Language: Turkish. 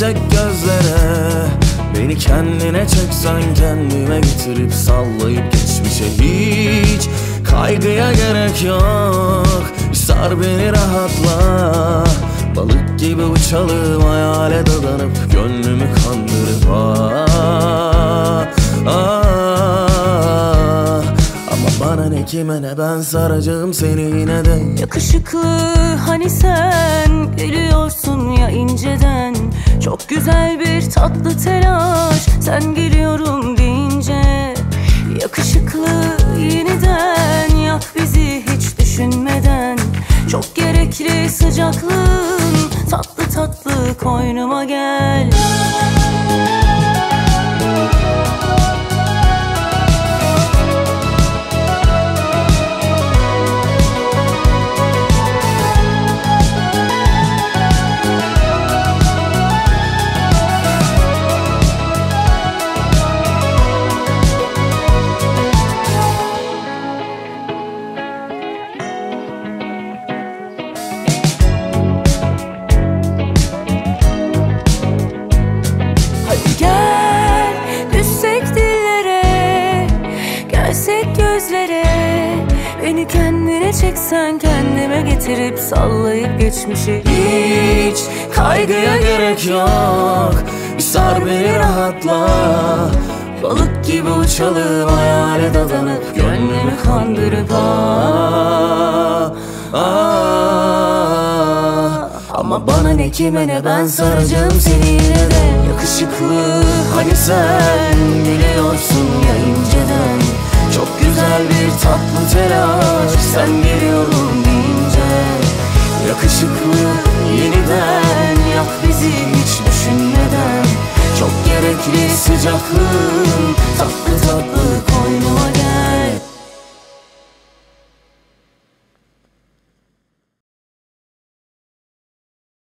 Gelsek gözlere. Beni kendine çeksen kendime getirip sallayıp geçmişe hiç Kaygıya gerek yok. Sar beni rahatla. Balık gibi uçalım hayale dadanıp Gönlümü kandırıp ah, ah. Ama bana ne kime ne ben saracağım seni yine de. Yakışıklı hani Çok güzel bir tatlı telaş. Sen geliyorum deyince Yakışıklı yeniden. Yak bizi hiç düşünmeden. Çok gerekli sıcaklığın tatlı tatlı koynuma gel Gelsek gözlere. Beni kendine çeksen kendime getirip sallayıp geçmişi. Hiç kaygıya gerek yok. Bir sar beni rahatla. Balık gibi uçalım hayale dadanıp Gönlümü kandırıp ah, ah. Ama bana ne kime ne ben saracağım seni yine de. Yakışıklı hani sen biliyorsun Yakışıklı yeniden yak bizi hiç düşünmeden. Çok gerekli sıcaklığın